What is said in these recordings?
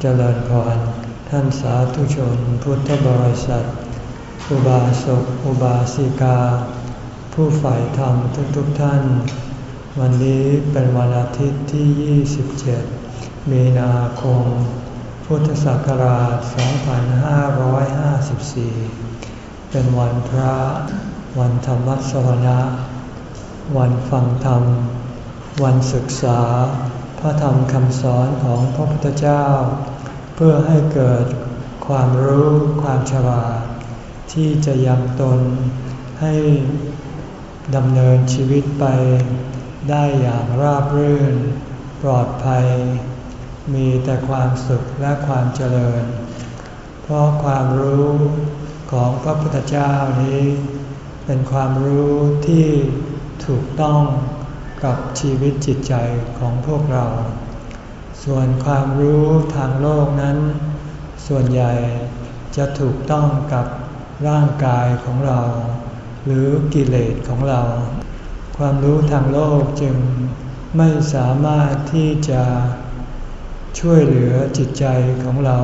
เจริญพร ท่านสาธุชนพุทธบริษัท อุบาสกอุบาสิกา ผู้ฝ่ายธรรมทุกๆทท่าน วันนี้เป็นวันอาทิตย์ที่ 27 มีนาคม พุทธศักราช 2554 เป็นวันพระ วันธรรมสวนะ วันฟังธรรม วันศึกษา พระธรรมคำสอนของพระพุทธเจ้า เพื่อให้เกิดความรู้ความฉลาดที่จะยังตนให้ดำเนินชีวิตไป ได้อย่างราบรื่น ปลอดภัย มีแต่ความสุขและความเจริญ เพราะความรู้ของพระพุทธเจ้านี้ เป็นความรู้ที่ถูกต้อง กับชีวิตจิตใจของพวกเรา ส่วนความรู้ทางโลกนั้น ส่วนใหญ่จะถูกต้องกับร่างกายของเรา หรือกิเลสของเรา ความรู้ทางโลกจึงไม่สามารถที่จะช่วยเหลือจิตใจของเรา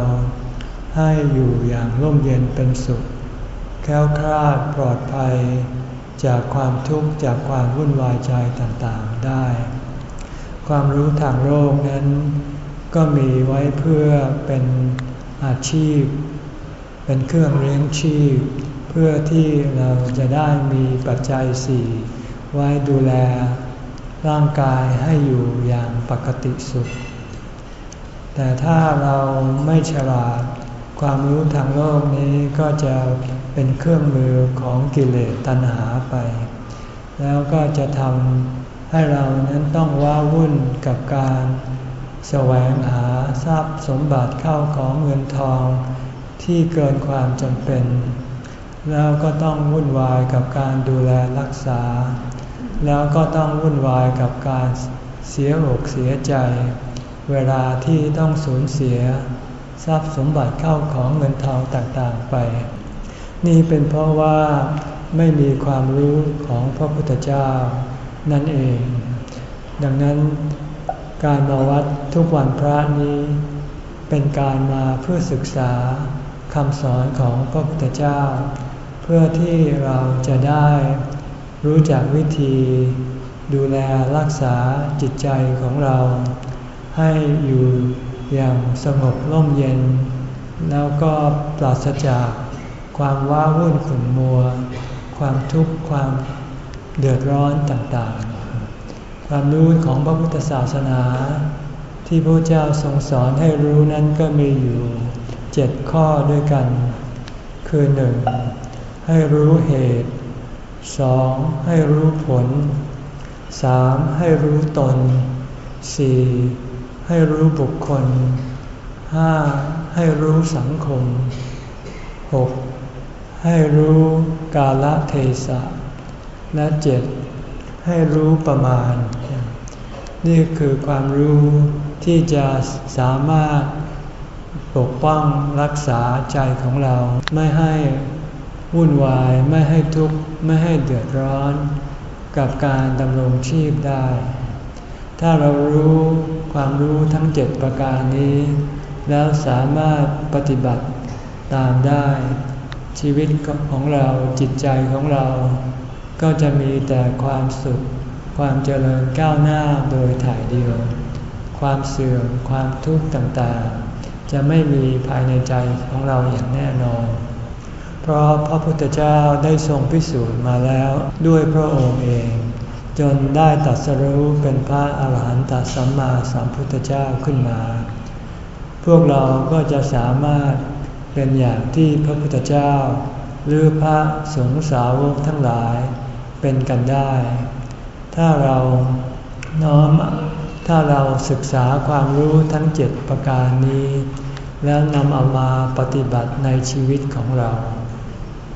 ให้อยู่อย่างร่มเย็นเป็นสุข แค้วคลาดปลอดภัย จากความทุกข์จากความวุ่นวายใจต่างๆได้ ความรู้ทางโลกนั้น ก็มีไว้เพื่อเป็นอาชีพ เป็นเครื่องเลี้ยงชีพ เพื่อที่เราจะได้มีปัจจัยสี่ไว้ดูแลร่างกายให้อยู่อย่างปกติสุข แต่ถ้าเราไม่ฉลาดความรู้ทางโลกนี้ก็จะ เป็นเครื่องมือของกิเลสตัณหาไป แล้วก็จะทำให้เรานั้นต้องว้าวุ่นกับการแสวงหาทรัพย์สมบัติเข้าของเงินทองที่เกินความจำเป็น แล้วก็ต้องวุ่นวายกับการดูแลรักษา แล้วก็ต้องวุ่นวายกับการเสียอกเสียใจ เวลาที่ต้องสูญเสีย ทรัพย์สมบัติเข้าของเงินทองต่างๆไป นี่เป็นเพราะว่าไม่มีความรู้ของพระพุทธเจ้านั่นเอง ดังนั้นการมาวัดทุกวันพระนี้ เป็นการมาเพื่อศึกษาคำสอนของพระพุทธเจ้า เพื่อที่เราจะได้รู้จักวิธี ดูแลรักษาจิตใจของเรา ให้อยู่อย่างสงบร่มเย็น แล้วก็ปราศจาก ความว้าวุ่นขุ่นมัว ความทุกข์ความเดือดร้อนต่างๆ ความรู้ของพระพุทธศาสนา ที่พระเจ้าทรงสอนให้รู้นั้นก็มีอยู่เจ็ดข้อด้วยกัน คือหนึ่งให้รู้เหตุสองให้รู้ผลสามให้รู้ตนสี่ให้รู้บุคคล 5. ให้รู้สังคม 6. ให้รู้กาลเทศะ และ 7. ให้รู้ประมาณ นี่คือความรู้ที่จะสามารถปกป้องรักษาใจของเรา ไม่ให้วุ่นวายไม่ให้ทุกข์ไม่ให้เดือดร้อน กับการดำรงชีพได้ ถ้าเรารู้ความรู้ทั้งเจ็ดประการนี้ แล้วสามารถปฏิบัติตามได้ ชีวิตของเราจิตใจของเรา ก็จะมีแต่ความสุข ความเจริญก้าวหน้าโดยถ่ายเดียว ความเสื่อมความทุกข์ต่างๆ จะไม่มีภายในใจของเราอย่างแน่นอน เพราะพระพุทธเจ้าได้ทรงพิสูจน์มาแล้วด้วยพระองค์เอง จนได้ตัดสรู้เป็นพระอาหารหันตสัมมาสัมพุทธเจ้าขึ้นมา พวกเราก็จะสามารถ เป็นอย่างที่พระพุทธเจ้า หรือพระสงฆ์สาวกทั้งหลายเป็นกันได้ ถ้าเราน้อมถ้าเราศึกษาความรู้ทั้งเจ็ดประการนี้ แล้วนำเอามาปฏิบัติในชีวิตของเรา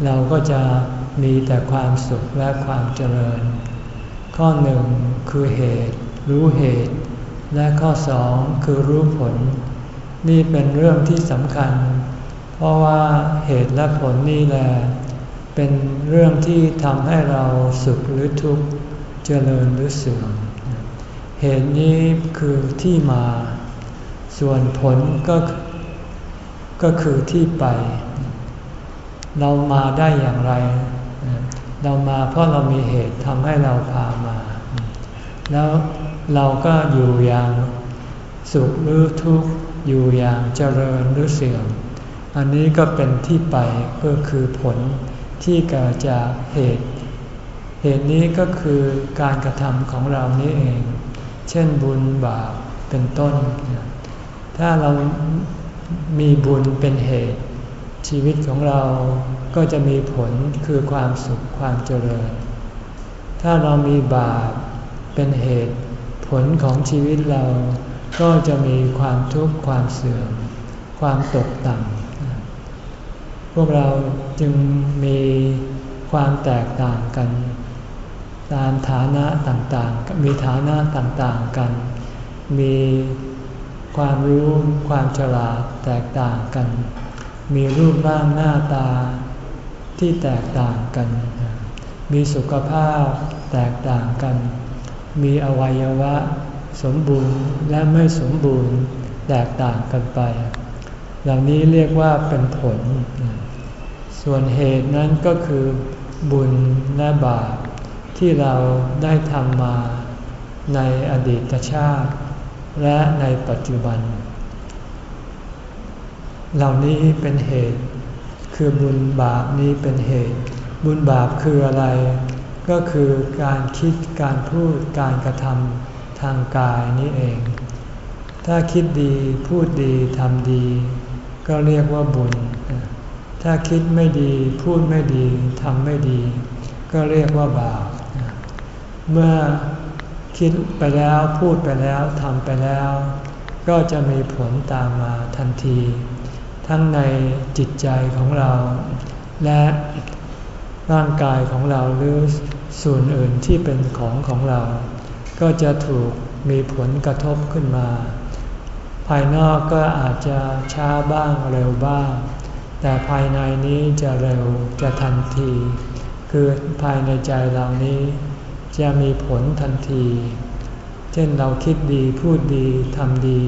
เราก็จะมีแต่ความสุขและความเจริญ ข้อหนึ่งคือเหตุ รู้เหตุ และข้อสองคือรู้ผล นี่เป็นเรื่องที่สำคัญ เพราะว่าเหตุและผลนี่แหละเป็นเรื่องที่ทำให้เราสุขหรือทุกข์เจริญหรือเสื่อม เหตุนี้คือที่มาสส่วนผลก็ก็คือที่ไป เรามาได้อย่างไร เรามาเพราะเรามีเหตุทำให้เราพามา แล้วเราก็อยู่อย่างสุขหรือทุกข์อยู่อย่างเจริญหรือเสื่อม อันนี้ก็เป็นที่ไปก็คือผลที่เกิดจากเหตุ เหตุนี้ก็คือการกระทำของเรานี้เอง เช่นบุญบาปเป็นต้น ถ้าเรามีบุญเป็นเหตุ ชีวิตของเราก็จะมีผลคือความสุขความเจริญ ถ้าเรามีบาปเป็นเหตุ ผลของชีวิตเราก็จะมีความทุกข์ความเสื่อม ความตกต่ำ พวกเราจึงมีความแตกต่างกัน ตามฐานะต่างๆ มีฐานะต่างๆกัน มีความรู้ความฉลาดแตกต่างกัน มีรูปร่างหน้าตาที่แตกต่างกัน มีสุขภาพแตกต่างกัน มีอวัยวะสมบูรณ์และไม่สมบูรณ์แตกต่างกันไป เหล่านี้เรียกว่าเป็นผล ส่วนเหตุนั้นก็คือบุญและบาปที่เราได้ทำมาในอดีตชาติ และในปัจจุบัน เหล่านี้เป็นเหตุ คือบุญบาปนี้เป็นเหตุ บุญบาปคืออะไร ก็คือการคิดการพูดการกระทำทางกายนี้เอง ถ้าคิดดีพูดดีทำดี ก็เรียกว่าบุญ ถ้าคิดไม่ดี พูดไม่ดีทำไม่ดี ก็เรียกว่าบาป เมื่อคิดไปแล้วพูดไปแล้วทำไปแล้ว ก็จะมีผลตามมาทันที ทั้งในจิตใจของเรา และร่างกายของเราหรือส่วนอื่นที่เป็นของของเรา ก็จะถูกมีผลกระทบขึ้นมา ภายนอกก็อาจจะช้าบ้างเร็วบ้าง แต่ภายในนี้จะเร็วจะทันที คือภายในใจเรานี้ จะมีผลทันที เช่นเราคิดดีพูดดีทำดี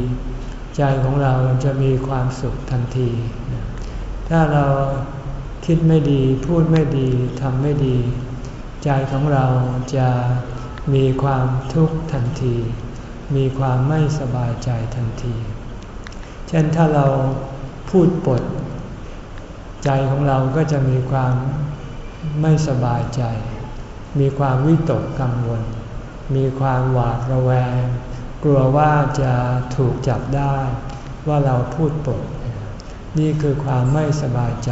ใจของเราจะมีความสุขทันที ถ้าเราคิดไม่ดีพูดไม่ดีทำไม่ดี ใจของเราจะมีความทุกข์ทันที มีความไม่สบายใจทันที เช่นถ้าเราพูดปด ใจของเราก็จะมีความไม่สบายใจ มีความวิตกกังวล มีความหวาดระแวง กลัวว่าจะถูกจับได้ว่าเราพูดปด นี่คือความไม่สบายใจ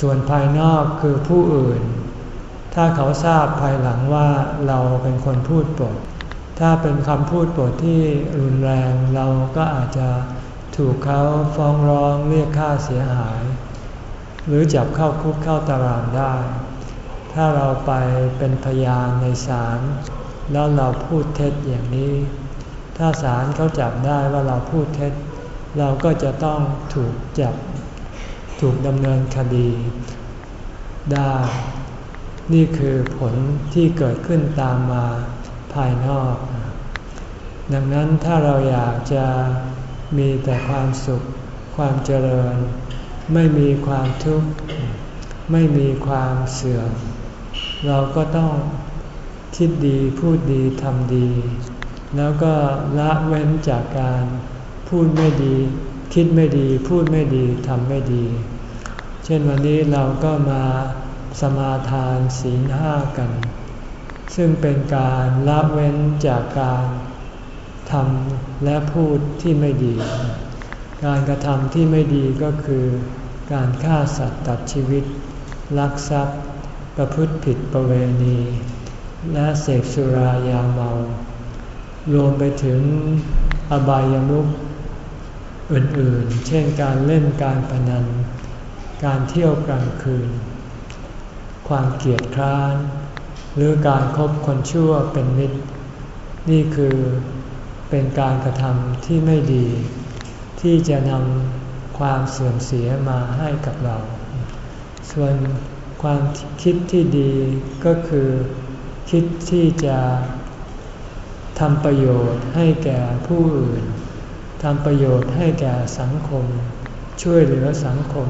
ส่วนภายนอกคือผู้อื่น ถ้าเขาทราบภายหลังว่าเราเป็นคนพูดปด ถ้าเป็นคำพูดปดที่รุนแรงเราก็อาจจะถูกเขาฟ้องร้องเรียกค่าเสียหาย หรือจับเข้าคุกเข้าตารางได้ ถ้าเราไปเป็นพยานในศาลแล้วเราพูดเท็จอย่างนี้ ถ้าศาลเขาจับได้ว่าเราพูดเท็จ เราก็จะต้องถูกจับ ถูกดำเนินคดีได้ นี่คือผลที่เกิดขึ้นตามมาภายนอก ดังนั้นถ้าเราอยากจะมีแต่ความสุขความเจริญ ไม่มีความทุกข์ ไม่มีความเสื่อม เราก็ต้องคิดดีพูดดีทำดี แล้วก็ละเว้นจากการพูดไม่ดี คิดไม่ดี พูดไม่ดีทำไม่ดี เช่นวันนี้เราก็มาสมาทานศีลห้ากัน ซึ่งเป็นการละเว้นจากการทำและพูดที่ไม่ดี การกระทำที่ไม่ดีก็คือ การฆ่าสัตว์ตัดชีวิต ลักทรัพย์ ประพฤติผิดประเวณี และเสพสุรายาเมา รวมไปถึงอบายามุขอื่นๆ เช่นการเล่นการพนัน การเที่ยวกลางคืน ความเกียดคร้าน หรือการครบคนชั่วเป็นมิตร นี่คือเป็นการกระทำที่ไม่ดี ที่จะนำ ความเสื่อมเสียมาให้กับเรา ส่วนความคิดที่ดีก็คือคิดที่จะทำประโยชน์ให้แก่ผู้อื่นทำประโยชน์ให้แก่สังคม ช่วยเหลือสังคม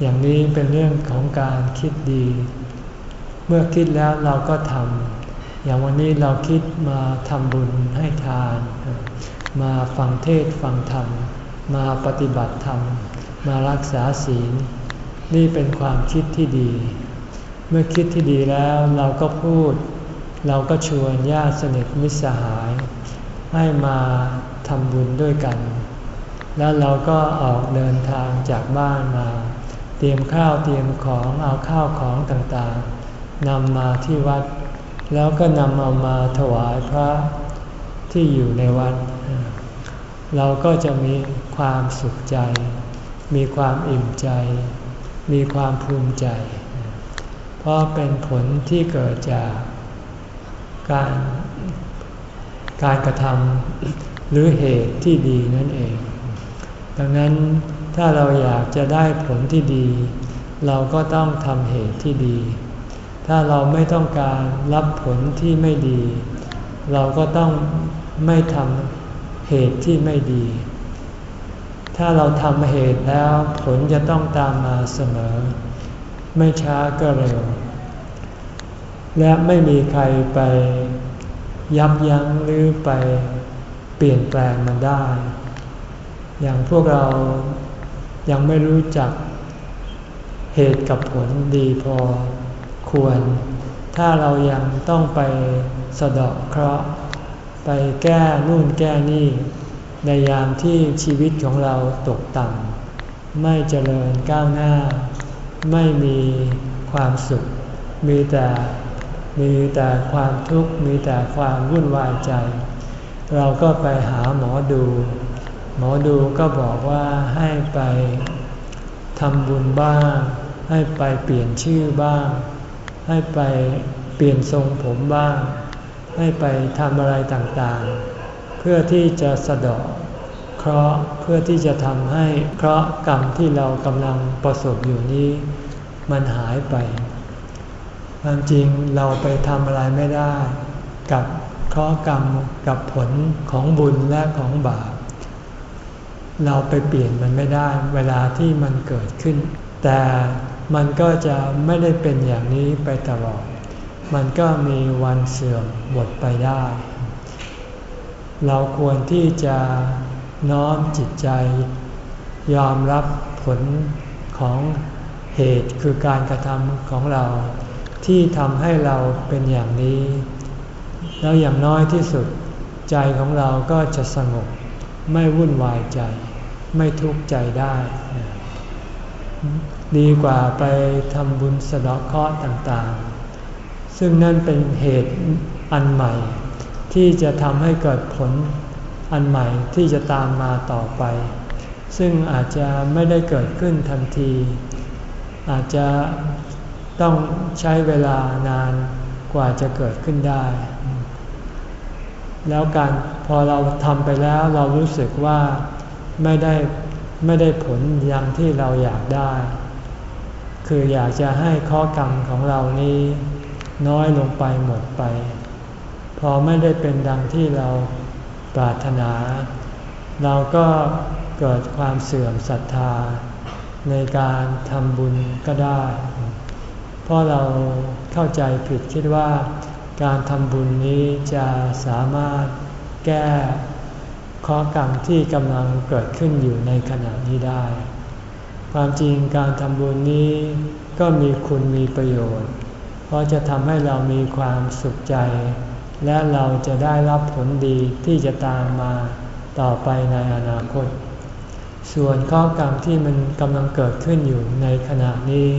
อย่างนี้เป็นเรื่องของการคิดดี เมื่อคิดแล้วเราก็ทำอย่างวันนี้เราคิดมาทำบุญให้ทาน มาฟังเทศฟังธรรม มาปฏิบัติธรรม มารักษาศีล นี่เป็นความคิดที่ดี เมื่อคิดที่ดีแล้วเราก็พูด เราก็ชวนญาติสนิทมิตรสหาย ให้มาทำบุญด้วยกัน แล้วเราก็ออกเดินทางจากบ้านมา เตรียมข้าวเตรียมของเอาข้าวของต่างๆนำมาที่วัด แล้วก็นำเอามาถวายพระที่อยู่ในวัด เราก็จะมี ความสุขใจ มีความอิ่มใจ มีความภูมิใจ เพราะเป็นผลที่เกิดจากการการกระทำหรือเหตุที่ดีนั่นเอง ดังนั้นถ้าเราอยากจะได้ผลที่ดี เราก็ต้องทำเหตุที่ดี ถ้าเราไม่ต้องการรับผลที่ไม่ดี เราก็ต้องไม่ทำเหตุที่ไม่ดี ถ้าเราทำเหตุแล้วผลจะต้องตามมาเสมอ ไม่ช้าก็เร็ว และไม่มีใครไปยับยั้งหรือไปเปลี่ยนแปลงมันได้ อย่างพวกเรายังไม่รู้จักเหตุกับผลดีพอควร ถ้าเรายังต้องไปสะเดาะเคราะห์ ไปแก้นู่นแก้นี่ ในยามที่ชีวิตของเราตกต่ำไม่เจริญก้าวหน้า ไม่มีความสุข มีแต่มีแต่ความทุกข์มีแต่ความวุ่นวายใจ เราก็ไปหาหมอดู หมอดูก็บอกว่าให้ไปทำบุญบ้าง ให้ไปเปลี่ยนชื่อบ้าง ให้ไปเปลี่ยนทรงผมบ้าง ให้ไปทำอะไรต่างๆ พื่อที่จะสะดอกเคราะห์เพื่อที่จะทำให้เคราะห์กรรมที่เรากำลังประสบอยู่นี้ มันหายไปความจริงเราไปทำอะไรไม่ได้ กับข้อกรรมกับผลของบุญและของบาปเราไปเปลี่ยนมันไม่ได้เวลาที่มันเกิดขึ้น แต่มันก็จะไม่ได้เป็นอย่างนี้ไปตลอด มันก็มีวันเสื่อมหมดไปได้ เราควรที่จะน้อมจิตใจ ยอมรับผลของเหตุคือการกระทำของเรา ที่ทำให้เราเป็นอย่างนี้ แล้วอย่างน้อยที่สุดใจของเราก็จะสงบไม่วุ่นวายใจ ไม่ทุกข์ใจได้ ดีกว่าไปทำบุญสะดาะเคราะห์ต่างๆ ซึ่งนั่นเป็นเหตุอันใหม่ ที่จะทำให้เกิดผลอันใหม่ที่จะตามมาต่อไป ซึ่งอาจจะไม่ได้เกิดขึ้นทันที อาจจะต้องใช้เวลานานกว่าจะเกิดขึ้นได้ แล้วการพอเราทำไปแล้วเรารู้สึกว่าไม่ได้ไม่ได้ผลอย่างที่เราอยากได้ คืออยากจะให้ข้อกรรมของเรานี้น้อยลงไปหมดไป พอไม่ได้เป็นดังที่เราปรารถนา เราก็เกิดความเสื่อมศรัทธา ในการทำบุญก็ได้ เพราะเราเข้าใจผิดคิดว่า การทำบุญนี้จะสามารถแก้ข้อกรรมที่กำลังเกิดขึ้นอยู่ในขณะนี้ได้ ความจริงการทำบุญนี้ก็มีคุณมีประโยชน์ เพราะจะทำให้เรามีความสุขใจ และเราจะได้รับผลดีที่จะตามมาต่อไปในอนาคต ส่วนข้อกรรมที่มันกำลังเกิดขึ้นอยู่ในขณะนี้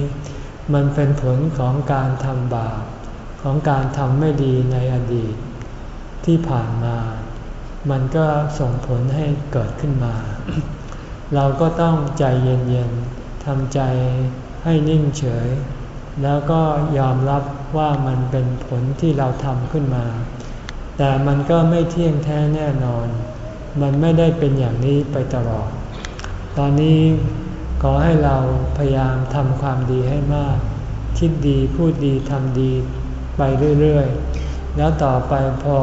มันเป็นผลของการทำบาปของการทำไม่ดีในอดีต ที่ผ่านมา มันก็ส่งผลให้เกิดขึ้นมา เราก็ต้องใจเย็นๆทำใจให้นิ่งเฉย แล้วก็ยอมรับ ว่ามันเป็นผลที่เราทำขึ้นมา แต่มันก็ไม่เที่ยงแท้แน่นอน มันไม่ได้เป็นอย่างนี้ไปตลอด ตอนนี้ขอให้เราพยายามทำความดีให้มาก คิดดีพูดดีทำดีไปเรื่อยๆ แล้วต่อไปพอ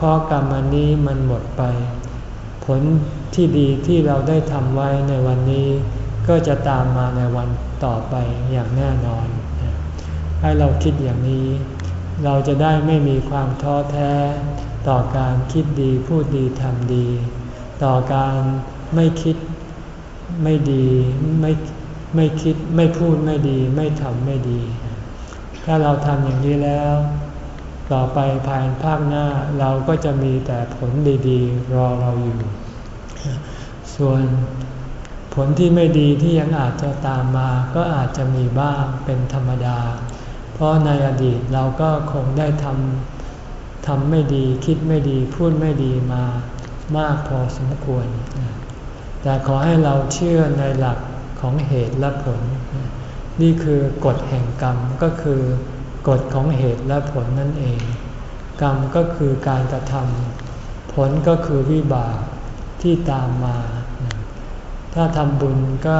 ข้อกรรมอันนี้มันหมดไป ผลที่ดีที่เราได้ทำไว้ในวันนี้ ก็จะตามมาในวันต่อไปอย่างแน่นอน ให้เราคิดอย่างนี้ เราจะได้ไม่มีความท้อแท้ ต่อการคิดดีพูดดีทำดี ต่อการไม่คิดไม่ดีไม่ไม่คิดไม่พูดไม่ดี ไม่ทำไม่ดี ถ้าเราทำอย่างนี้แล้ว ต่อไปภายภาคหน้าเราก็จะมีแต่ผลดีๆ รอเราอยู่ ส่วนผลที่ไม่ดีที่ยังอาจจะตามมา ก็อาจจะมีบ้างเป็นธรรมดา เพราะในอดีตเราก็คงได้ทำทำไม่ดีคิดไม่ดีพูดไม่ดีมามากพอสมควร แต่ขอให้เราเชื่อในหลักของเหตุและผล นี่คือกฎแห่งกรรมก็คือกฎของเหตุและผลนั่นเอง กรรมก็คือการกระทำผลก็คือวิบากที่ตามมา ถ้าทำบุญก็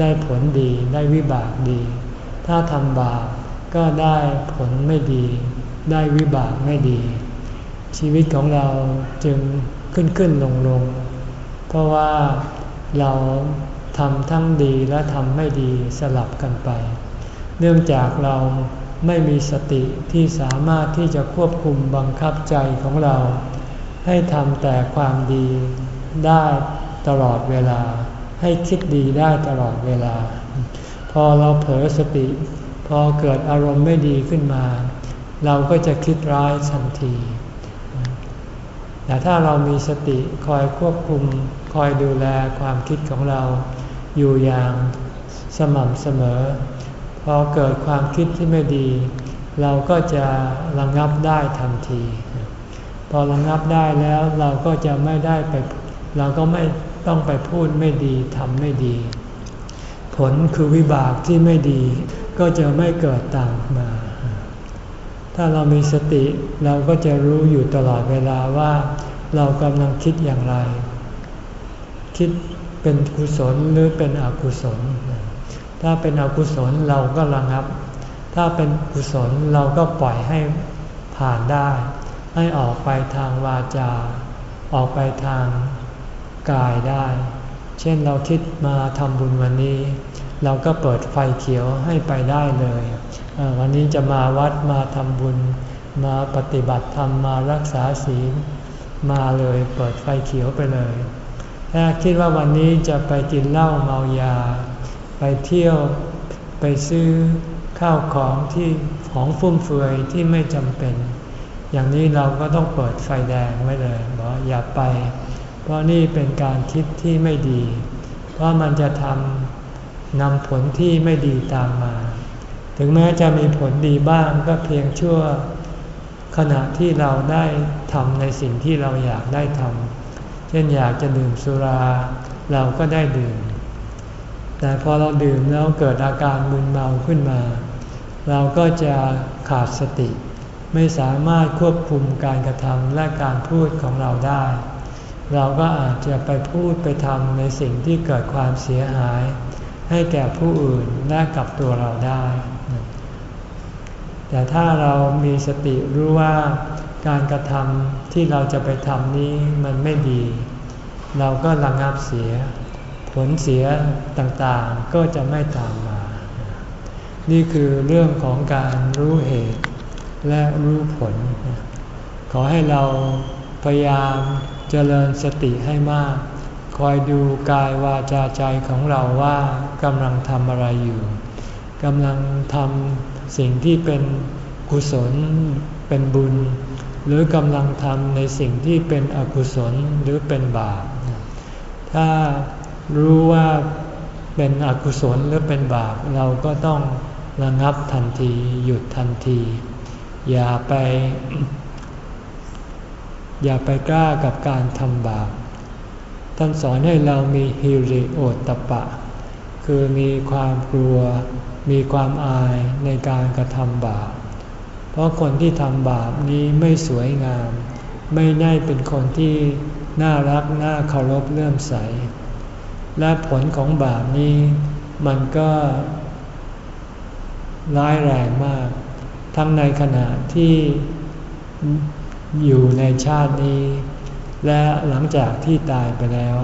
ได้ผลดีได้วิบากดี ถ้าทำบาป ก็ได้ผลไม่ดี ได้วิบากไม่ดี ชีวิตของเราจึงขึ้นขึ้นลงลงเพราะว่าเราทำทั้งดีและทำไม่ดีสลับกันไป เนื่องจากเราไม่มีสติที่สามารถที่จะควบคุมบังคับใจของเรา ให้ทำแต่ความดีได้ตลอดเวลา ให้คิดดีได้ตลอดเวลา พอเราเผลอสติ พอเกิดอารมณ์ไม่ดีขึ้นมา เราก็จะคิดร้ายทันที แต่ถ้าเรามีสติคอยควบคุม คอยดูแลความคิดของเรา อยู่อย่างสม่ำเสมอ พอเกิดความคิดที่ไม่ดี เราก็จะระงงับได้ทันที พอระงงับได้แล้วเราก็จะไม่ได้ไป เราก็ไม่ต้องไปพูดไม่ดีทำไม่ดี ผลคือวิบากที่ไม่ดี ก็จะไม่เกิดตามมา ถ้าเรามีสติเราก็จะรู้อยู่ตลอดเวลาว่าเรากำลังคิดอย่างไร คิดเป็นกุศลหรือเป็นอกุศล ถ้าเป็นอกุศลเราก็ระงับ ถ้าเป็นกุศลเราก็ปล่อยให้ผ่านได้ ให้ออกไปทางวาจา ออกไปทางกายได้ เช่นเราคิดมาทำบุญวันนี้ เราก็เปิดไฟเขียวให้ไปได้เลย วันนี้จะมาวัดมาทำบุญ มาปฏิบัติธรรมมารักษาศีลมาเลยเปิดไฟเขียวไปเลย ถ้าคิดว่าวันนี้จะไปกินเหล้าเมายา ไปเที่ยวไปซื้อข้าวของที่ของฟุ่มเฟือยที่ไม่จำเป็น อย่างนี้เราก็ต้องเปิดไฟแดงไว้เลยบอกอย่าไป เพราะนี่เป็นการคิดที่ไม่ดี เพราะมันจะทำ นำผลที่ไม่ดีตามมา ถึงแม้จะมีผลดีบ้างก็เพียงชั่วขณะที่เราได้ทำในสิ่งที่เราอยากได้ทำเช่นอยากจะดื่มสุรา เราก็ได้ดื่ม แต่พอเราดื่มแล้วเกิดอาการมึนเมาขึ้นมา เราก็จะขาดสติ ไม่สามารถควบคุมการกระทำและการพูดของเราได้ เราก็อาจจะไปพูดไปทำในสิ่งที่เกิดความเสียหาย ให้แก่ผู้อื่นและกับตัวเราได้ แต่ถ้าเรามีสติรู้ว่าการกระทำที่เราจะไปทำนี้มันไม่ดี เราก็ระงับเสีย ผลเสียต่างๆก็จะไม่ตามมา นี่คือเรื่องของการรู้เหตุและรู้ผล ขอให้เราพยายามเจริญสติให้มาก คอยดูกายวาจาใจของเราว่ากำลังทำอะไรอยู่กำลังทำสิ่งที่เป็นกุศลเป็นบุญ หรือกำลังทำในสิ่งที่เป็นอกุศลหรือเป็นบาปถ้ารู้ว่าเป็นอกุศลหรือเป็นบาปเราก็ต้องระงับทันทีหยุดทันที อย่าไป อย่าไปกล้ากับการทำบาป ท่านสอนให้เรามีฮิริโอตตปะ คือมีความกลัว มีความอายในการกระทำบาป เพราะคนที่ทำบาปนี้ไม่สวยงาม ไม่ได้เป็นคนที่น่ารักน่าเคารพเลื่อมใส และผลของบาปนี้มันก็ร้ายแรงมาก ทั้งในขณะที่อยู่ในชาตินี้ และหลังจากที่ตายไปแล้ว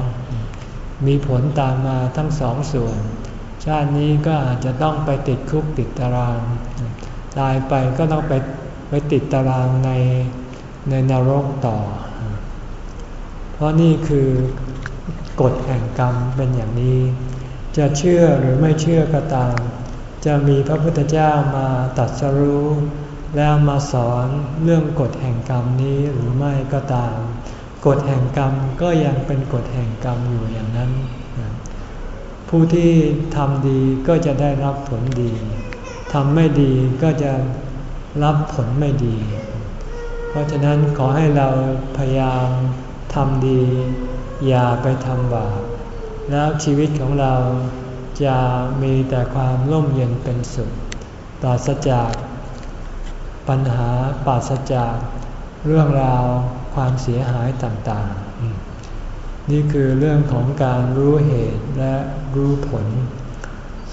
มีผลตามมาทั้งสองส่วน ชาตินี้ก็อาจจะต้องไปติดคุกติดตาราง ตายไปก็ต้องไปไปติดตารางในในนรกต่อ เพราะนี่คือกฎแห่งกรรมเป็นอย่างนี้ จะเชื่อหรือไม่เชื่อก็ตาม จะมีพระพุทธเจ้ามาตัดสรู้ แล้วมาสอนเรื่องกฎแห่งกรรมนี้หรือไม่ก็ตาม กฎแห่งกรรมก็ยังเป็นกฎแห่งกรรมอยู่อย่างนั้น ผู้ที่ทำดีก็จะได้รับผลดีทำไม่ดีก็จะรับผลไม่ดี เพราะฉะนั้นขอให้เราพยายามทำดี อย่าไปทำบาปแล้วชีวิตของเราจะมีแต่ความร่มเย็นเป็นสุขปราศจากปัญหาปราศจากเรื่องราว ความเสียหายต่างๆ นี่คือเรื่องของการรู้เหตุและรู้ผล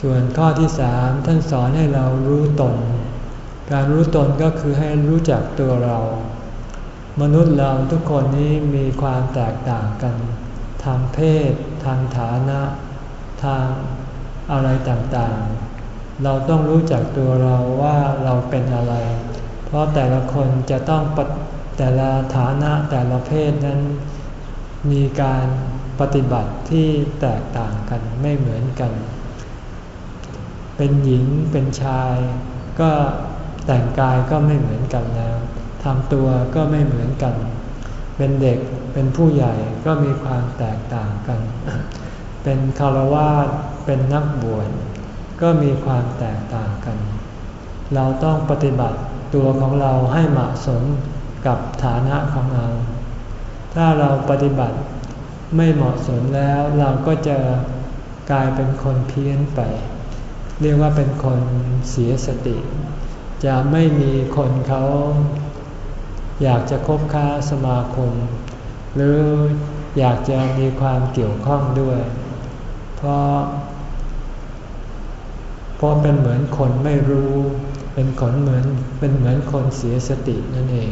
ส่วนข้อที่สามท่านสอนให้เรารู้ตน การรู้ตนก็คือให้รู้จักตัวเรา มนุษย์เราทุกคนนี้มีความแตกต่างกัน ทางเพศ ทางฐานะ ทางอะไรต่างๆ เราต้องรู้จักตัวเราว่าเราเป็นอะไร เพราะแต่ละคนจะต้อง แต่ละฐานะแต่ละเพศนั้น มีการปฏิบัติที่แตกต่างกันไม่เหมือนกัน เป็นหญิงเป็นชาย ก็แต่งกายก็ไม่เหมือนกันแล้วทำตัวก็ไม่เหมือนกัน เป็นเด็กเป็นผู้ใหญ่ก็มีความแตกต่างกัน เป็นคารวาสเป็นนักบวชก็มีความแตกต่างกัน เราต้องปฏิบัติตัวของเราให้เหมาะสม กับฐานะของเรา ถ้าเราปฏิบัติไม่เหมาะสมแล้วเราก็จะกลายเป็นคนเพี้ยนไป เรียกว่าเป็นคนเสียสติ จะไม่มีคนเขาอยากจะคบค้าสมาคม หรืออยากจะมีความเกี่ยวข้องด้วย เพราะ เพราะเป็นเหมือนคนไม่รู้ เป็นคนเหมือนเป็นเหมือนคนเสียสตินั่นเอง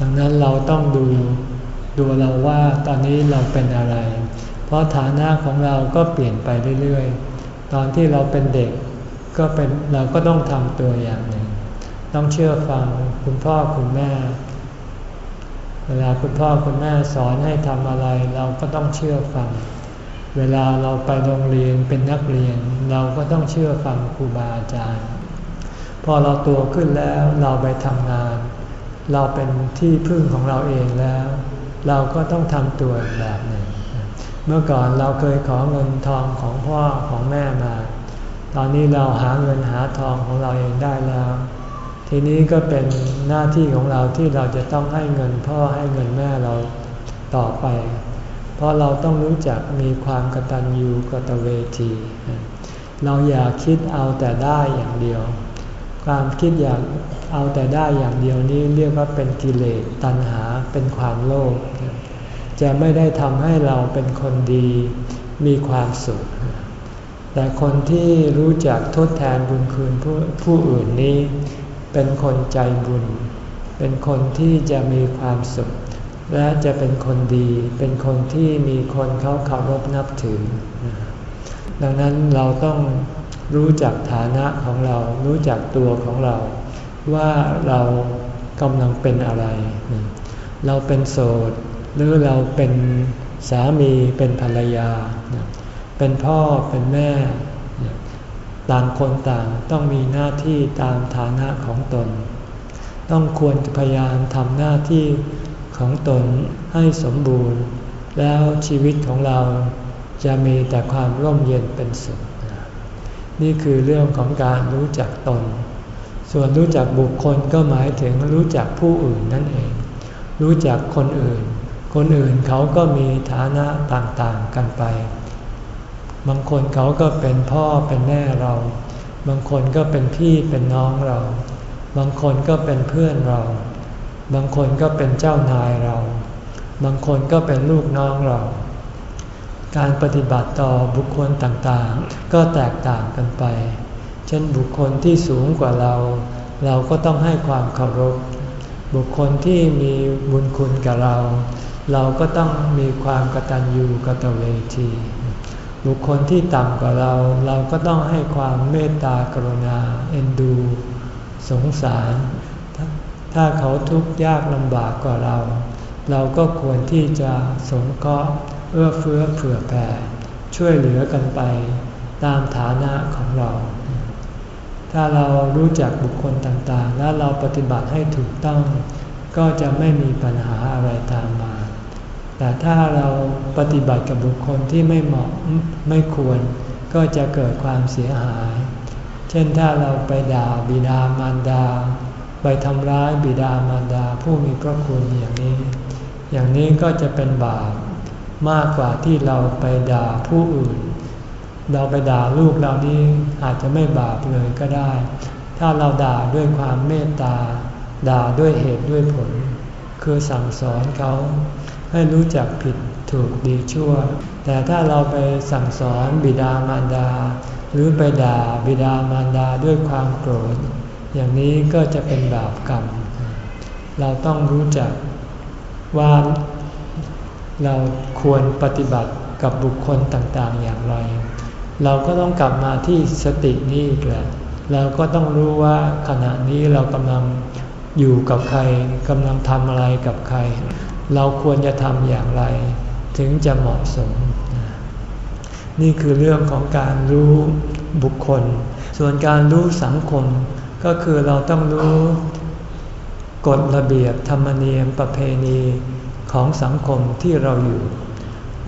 ดังนั้นเราต้องดูดูเราว่าตอนนี้เราเป็นอะไร เพราะฐานะของเราก็เปลี่ยนไปเรื่อยๆ ตอนที่เราเป็นเด็กก็เป็นเราก็ต้องทำตัวอย่างหนึ่ง ต้องเชื่อฟังคุณพ่อคุณแม่ เวลาคุณพ่อคุณแม่สอนให้ทำอะไร เราก็ต้องเชื่อฟัง เวลาเราไปโรงเรียนเป็นนักเรียน เราก็ต้องเชื่อฟังครูบาอาจารย์ พอเราตัวขึ้นแล้วเราไปทำงาน เราเป็นที่พึ่งของเราเองแล้ว เราก็ต้องทำตัวแบบหนึ่ง เมื่อก่อนเราเคยขอเงินทองของพ่อของแม่มา ตอนนี้เราหาเงินหาทองของเราเองได้แล้ว ทีนี้ก็เป็นหน้าที่ของเราที่เราจะต้องให้เงินพ่อให้เงินแม่เราต่อไป เพราะเราต้องรู้จักมีความกตัญญูกตเวที เราอย่าคิดเอาแต่ได้อย่างเดียว ความคิดอยาก เอาแต่ได้อย่างเดียวนี้เรียกว่าเป็นกิเลสตัณหาเป็นความโลภจะไม่ได้ทำให้เราเป็นคนดีมีความสุข แต่คนที่รู้จักทดแทนบุญคืนผู้ผู้อื่นนี้ เป็นคนใจบุญ เป็นคนที่จะมีความสุข และจะเป็นคนดี เป็นคนที่มีคนเขาเคารพนับถือ ดังนั้นเราต้องรู้จักฐานะของเรา รู้จักตัวของเรา ว่าเรากำลังเป็นอะไร เราเป็นโสด หรือเราเป็นสามีเป็นภรรยา เป็นพ่อเป็นแม่ ต่างคนต่างต้องมีหน้าที่ตามฐานะของตน ต้องควรพยายามทำหน้าที่ของตนให้สมบูรณ์ แล้วชีวิตของเราจะมีแต่ความร่มเย็นเป็นสุข นี่คือเรื่องของการรู้จักตน ส่วนรู้จักบุคคลก็หมายถึงรู้จักผู้อื่นนั่นเอง รู้จักคนอื่น คนอื่นเขาก็มีฐานะต่างๆกันไป บางคนเขาก็เป็นพ่อเป็นแม่เรา บางคนก็เป็นพี่เป็นน้องเรา บางคนก็เป็นเพื่อนเรา บางคนก็เป็นเจ้านายเรา บางคนก็เป็นลูกน้องเรา การปฏิบัติต่อบุคคลต่างๆ ก็แตกต่างกันไป เช่นบุคคลที่สูงกว่าเรา เราก็ต้องให้ความเคารพ บุคคลที่มีบุญคุณกับเรา เราก็ต้องมีความกตัญญูกตเวที บุคคลที่ต่ำกว่าเรา เราก็ต้องให้ความเมตตากรุณา เอ็นดู สงสาร ถ้าเขาทุกข์ยากลำบากกว่าเรา เราก็ควรที่จะสงเคราะห์เอื้อเฟื้อเผื่อแผ่ช่วยเหลือกันไปตามฐานะของเรา ถ้าเรารู้จักบุคคลต่างๆ และเราปฏิบัติให้ถูกต้อง ก็จะไม่มีปัญหาอะไรตามมา แต่ถ้าเราปฏิบัติกับบุคคลที่ไม่เหมาะไม่ควร ก็จะเกิดความเสียหาย เช่นถ้าเราไปด่าบิดามารดา ไปทำร้ายบิดามารดาผู้มีพระคุณอย่างนี้ อย่างนี้ก็จะเป็นบาปมากกว่าที่เราไปด่าผู้อื่น เราไปด่าลูกเรานี้อาจจะไม่บาปเลยก็ได้ ถ้าเราด่าด้วยความเมตตา ด่าด้วยเหตุด้วยผล คือสั่งสอนเขาให้รู้จักผิดถูกดีชั่ว แต่ถ้าเราไปสั่งสอนบิดามารดา หรือไปด่าบิดามารดาด้วยความโกรธ อย่างนี้ก็จะเป็นบาปกรรม เราต้องรู้จักว่าเราควรปฏิบัติกับบุคคลต่างๆอย่างไร เราก็ต้องกลับมาที่สตินี้อีกแหละเราก็ต้องรู้ว่าขณะนี้เรากำลังอยู่กับใครกำลังทำอะไรกับใคร เราควรจะทำอย่างไร ถึงจะเหมาะสม นี่คือเรื่องของการรู้บุคคล ส่วนการรู้สังคม ก็คือเราต้องรู้กฎระเบียบธรรมเนียมประเพณีของสังคมที่เราอยู่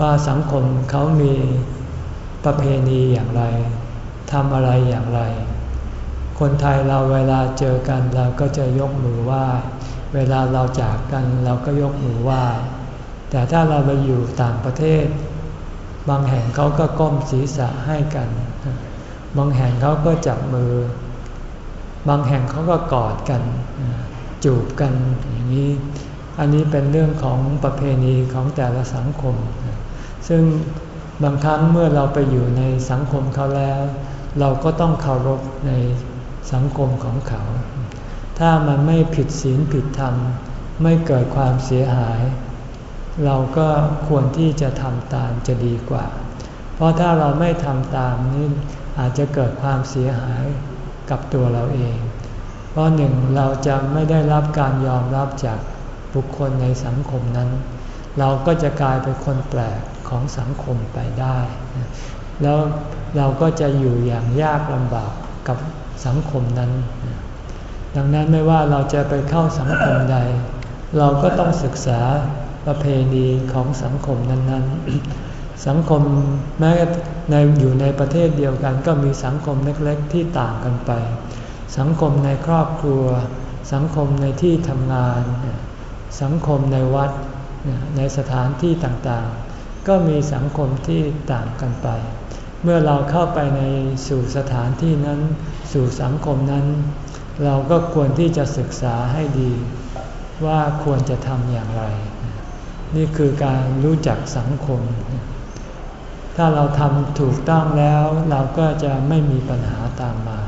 ว่าสังคมเขามี ประเพณีอย่างไรทำอะไรอย่างไร คนไทยเราเวลาเจอกันเราก็จะยกมือไหว้เวลาเราจากกันเราก็ยกมือไหว้แต่ถ้าเราไปอยู่ต่างประเทศ บางแห่งเขาก็ก้มศีรษะให้กัน บางแห่งเขาก็จับมือ บางแห่งเขาก็กอดกัน จูบกันอย่างนี้ อันนี้เป็นเรื่องของประเพณีของแต่ละสังคม ซึ่ง บางครั้งเมื่อเราไปอยู่ในสังคมเขาแล้ว เราก็ต้องเคารพในสังคมของเขา ถ้ามันไม่ผิดศีลผิดธรรม ไม่เกิดความเสียหาย เราก็ควรที่จะทำตามจะดีกว่า เพราะถ้าเราไม่ทำตามนี่อาจจะเกิดความเสียหายกับตัวเราเอง เพราะหนึ่งเราจะไม่ได้รับการยอมรับจากบุคคลในสังคมนั้น เราก็จะกลายเป็นคนแปลก ของสังคมไปได้ แล้วเราก็จะอยู่อย่างยากลำบากกับสังคมนั้น ดังนั้นไม่ว่าเราจะไปเข้าสังคมใด เราก็ต้องศึกษาประเพณีของสังคมนั้น ๆ สังคมแม้ในอยู่ในประเทศเดียวกัน ก็มีสังคมเล็กๆ ที่ต่างกันไป สังคมในครอบครัว สังคมในที่ทำงาน สังคมในวัดในสถานที่ต่างๆ ก็มีสังคมที่ต่างกันไป เมื่อเราเข้าไปในสู่สถานที่นั้น สู่สังคมนั้น เราก็ควรที่จะศึกษาให้ดี ว่าควรจะทำอย่างไร นี่คือการรู้จักสังคม ถ้าเราทำถูกต้องแล้วเราก็จะไม่มีปัญหาตามมา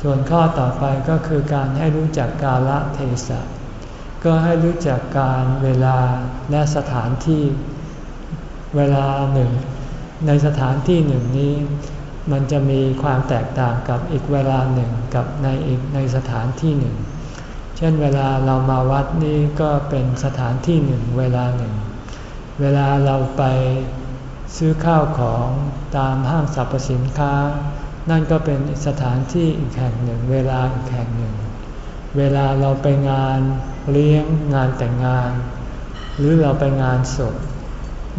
ส่วนข้อต่อไปก็คือการให้รู้จักกาลเทศะก็ให้รู้จักการเวลาและสถานที่ เวลาหนึ่ง ในสถานที่หนึ่งนี้ มันจะมีความแตกต่างกับอีกเวลาหนึ่งกับในอีกในสถานที่หนึ่ง เช่นเวลาเรามาวัดนี่ก็เป็นสถานที่หนึ่งเวลาหนึ่ง เวลาเราไปซื้อข้าวของตามห้างสรรพสินค้า นั่นก็เป็นสถานที่อีกแห่งหนึ่ง เวลาอีกแห่งหนึ่ง เวลาเราไปงานเลี้ยงงานแต่งงาน หรือเราไปงานศพ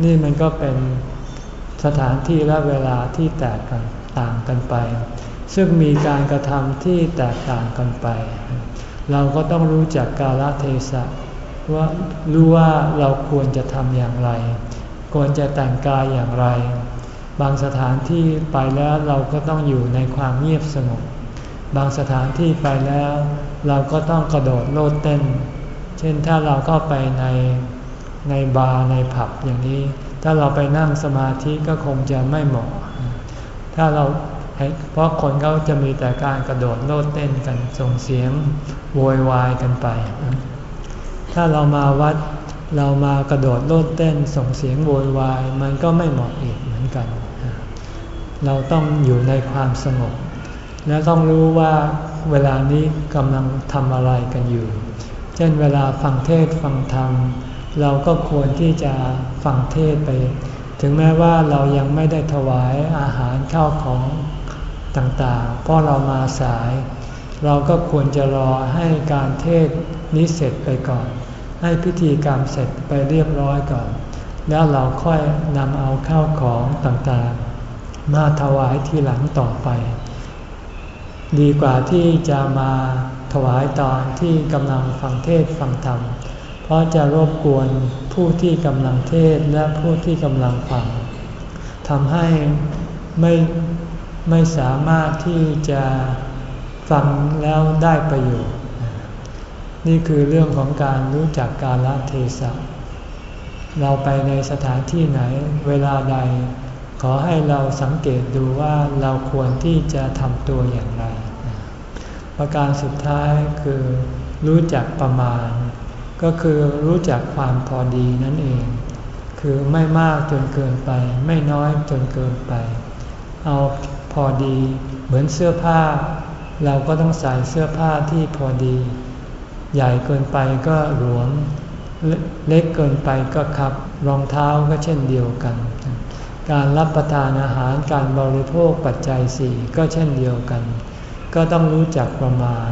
นี่มันก็เป็นสถานที่และเวลาที่แตกกันต่างกันไป ซึ่งมีการกระทำที่แตกต่างกันไป เราก็ต้องรู้จักกาลเทศะว่ารู้ว่าเราควรจะทำอย่างไร ควรจะแต่งกายอย่างไร บางสถานที่ไปแล้วเราก็ต้องอยู่ในความเงียบสงบบางสถานที่ไปแล้ว เราก็ต้องกระโดดโลดเต้น เช่นถ้าเราเข้าไปใน ในบาร์ในผับอย่างนี้ ถ้าเราไปนั่งสมาธิก็คงจะไม่เหมาะ ถ้าเราเพราะคนเขาจะมีแต่การกระโดดโลดเต้นกันส่งเสียงโวยวายกันไป ถ้าเรามาวัดเรามากระโดดโลดเต้นส่งเสียงโวยวายมันก็ไม่เหมาะอีกเหมือนกัน เราต้องอยู่ในความสงบ และต้องรู้ว่าเวลานี้กำลังทำอะไรกันอยู่ เช่นเวลาฟังเทศฟังธรรม เราก็ควรที่จะฟังเทศไป ถึงแม้ว่าเรายังไม่ได้ถวายอาหารข้าวของต่างๆ เพราะเรามาสาย เราก็ควรจะรอให้การเทศนี้เสร็จไปก่อน ให้พิธีกรรมเสร็จไปเรียบร้อยก่อน แล้วเราค่อยนำเอาข้าวของต่างๆ มาถวายทีหลังต่อไป ดีกว่าที่จะมาถวายตอนที่กำลังฟังเทศฟังธรรม เพราะจะรบกวนผู้ที่กำลังเทศและผู้ที่กำลังฟังทำให้ไม่ไม่สามารถที่จะฟังแล้วได้ประโยชน์ นี่คือเรื่องของการรู้จักกาลเทศะเราไปในสถานที่ไหนเวลาใด ขอให้เราสังเกตดูว่าเราควรที่จะทำตัวอย่างไร ประการสุดท้ายคือรู้จักประมาณ ก็คือรู้จักความพอดีนั่นเอง คือไม่มากจนเกินไป ไม่น้อยจนเกินไป เอาพอดีเหมือนเสื้อผ้า เราก็ต้องใส่เสื้อผ้าที่พอดี ใหญ่เกินไปก็หลวม เล็กเกินไปก็ขับ รองเท้าก็เช่นเดียวกัน การรับประทานอาหารการบริโภคปัจจัยสี่ก็เช่นเดียวกัน ก็ต้องรู้จักประมาณ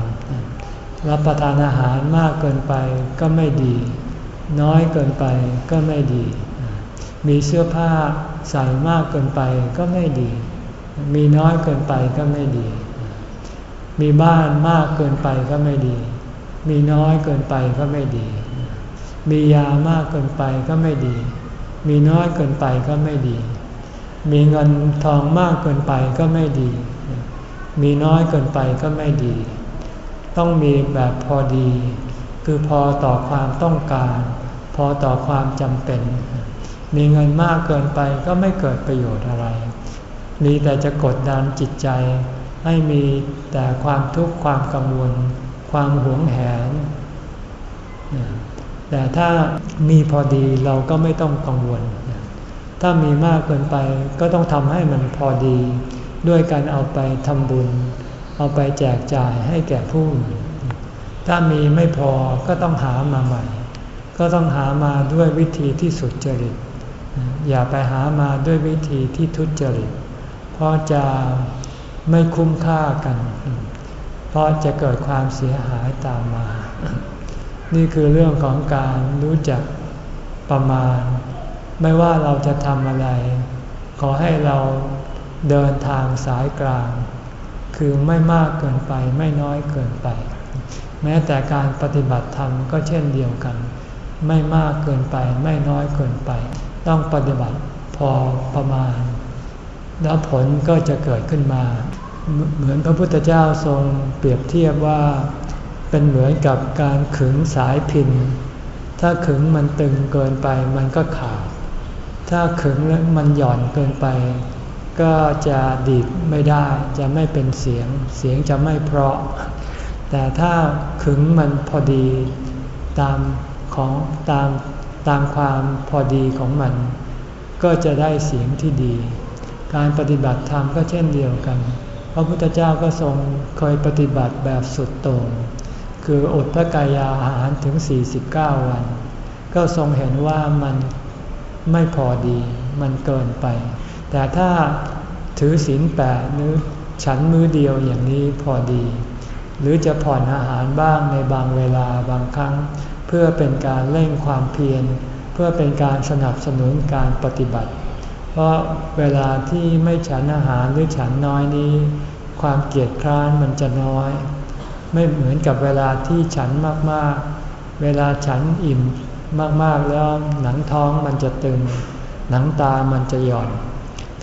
รับประทานอาหารมากเกินไปก็ไม่ดี น้อยเกินไปก็ไม่ดี มีเสื้อผ้าใส่มากเกินไปก็ไม่ดี มีน้อยเกินไปก็ไม่ดี มีบ้านมากเกินไปก็ไม่ดี มีน้อยเกินไปก็ไม่ดี มียามากเกินไปก็ไม่ดี มีน้อยเกินไปก็ไม่ดี มีเงินทองมากเกินไปก็ไม่ดี มีน้อยเกินไปก็ไม่ดี ต้องมีแบบพอดี คือพอต่อความต้องการ พอต่อความจำเป็น มีเงินมากเกินไปก็ไม่เกิดประโยชน์อะไร มีแต่จะกดดันจิตใจ ให้มีแต่ความทุกข์ความกังวล ความหวงแหน แต่ถ้ามีพอดีเราก็ไม่ต้องกังวล ถ้ามีมากเกินไปก็ต้องทำให้มันพอดี ด้วยการเอาไปทำบุญ เอาไปแจกจ่ายให้แก่ผู้อื่นถ้ามีไม่พอก็ต้องหามาใหม่ ก็ต้องหามาด้วยวิธีที่สุดจริต อย่าไปหามาด้วยวิธีที่ทุจริต เพราะจะไม่คุ้มค่ากัน เพราะจะเกิดความเสียหายตามมา นี่คือเรื่องของการรู้จักประมาณ ไม่ว่าเราจะทำอะไร ขอให้เราเดินทางสายกลาง คือไม่มากเกินไปไม่น้อยเกินไป แม้แต่การปฏิบัติธรรมก็เช่นเดียวกัน ไม่มากเกินไปไม่น้อยเกินไป ต้องปฏิบัติพอประมาณ แล้วผลก็จะเกิดขึ้นมา เหมือนพระพุทธเจ้าทรงเปรียบเทียบว่าเป็นเหมือนกับการขึงสายพิน ถ้าขึงมันตึงเกินไปมันก็ขาด ถ้าขึงแล้วมันหย่อนเกินไป ก็จะดีดไม่ได้จะไม่เป็นเสียง เสียงจะไม่เพราะ แต่ถ้าขึงมันพอดีตามของตามตามความพอดีของมัน ก็จะได้เสียงที่ดี การปฏิบัติธรรมก็เช่นเดียวกัน พระพุทธเจ้าก็ทรงเคยปฏิบัติแบบสุดโต่งคืออดพระกายอาหารถึง 49 วัน ก็ทรงเห็นว่ามันไม่พอดีมันเกินไป แต่ถ้าถือศีลแปดนึกฉันมือเดียวอย่างนี้พอดี หรือจะผ่อนอาหารบ้างในบางเวลาบางครั้ง เพื่อเป็นการเร่งความเพียรเพื่อเป็นการสนับสนุนการปฏิบัติ เพราะเวลาที่ไม่ฉันอาหารหรือฉันน้อยนี้ ความเกียจคร้านมันจะน้อย ไม่เหมือนกับเวลาที่ฉันมากๆ เวลาฉันอิ่มมากๆแล้วหนังท้องมันจะตึง หนังตามันจะหย่อน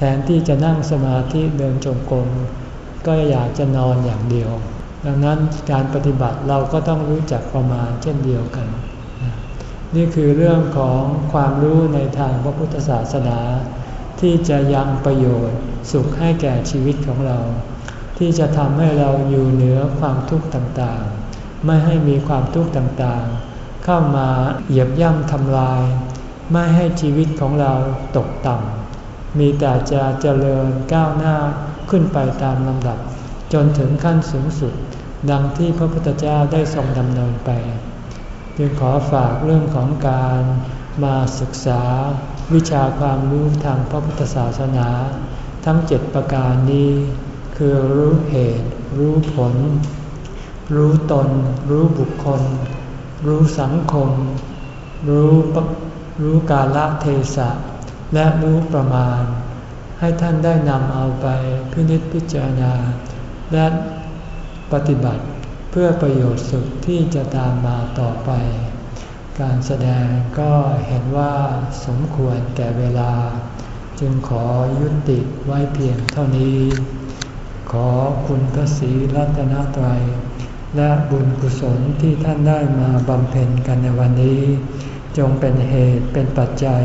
แทนที่จะนั่งสมาธิเดินจงกรมก็อยากจะนอนอย่างเดียว ดังนั้นการปฏิบัติเราก็ต้องรู้จักประมาณเช่นเดียวกัน นี่คือเรื่องของความรู้ในทางพระพุทธศาสนา ที่จะยังประโยชน์สุขให้แก่ชีวิตของเรา ที่จะทำให้เราอยู่เหนือความทุกข์ต่างๆ ไม่ให้มีความทุกข์ต่างๆ เข้ามาเหยียบย่ำทำลาย ไม่ให้ชีวิตของเราตกต่ำ มีแต่จะเจริญก้าวหน้าขึ้นไปตามลำดับ จนถึงขั้นสูงสุด ดังที่พระพุทธเจ้าได้ทรงดำเนินไป จึงขอฝากเรื่องของการมาศึกษาวิชาความรู้ทางพระพุทธศาสนา ทั้งเจ็ดประการนี้ คือรู้เหตุ รู้ผล รู้ตน รู้บุคคล รู้สังคม รู้รู้กาลเทศะ และรู้ประมาณ ให้ท่านได้นำเอาไปพินิจพิจารณา และปฏิบัติเพื่อประโยชน์สุขที่จะตามมาต่อไป การแสดงก็เห็นว่าสมควรแก่เวลา จึงขอยุติไว้เพียงเท่านี้ ขอคุณพระศรีรัตนตรัย และบุญกุศลที่ท่านได้มาบำเพ็ญกันในวันนี้ จงเป็นเหตุเป็นปัจจัย